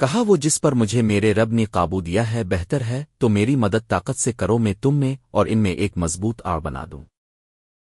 کہا، وہ جس پر مجھے میرے رب نے قابو دیا ہے، بہتر ہے، تو میری مدد طاقت سے کرو، میں تم میں اور ان میں ایک مضبوط آڑ بنا دوں۔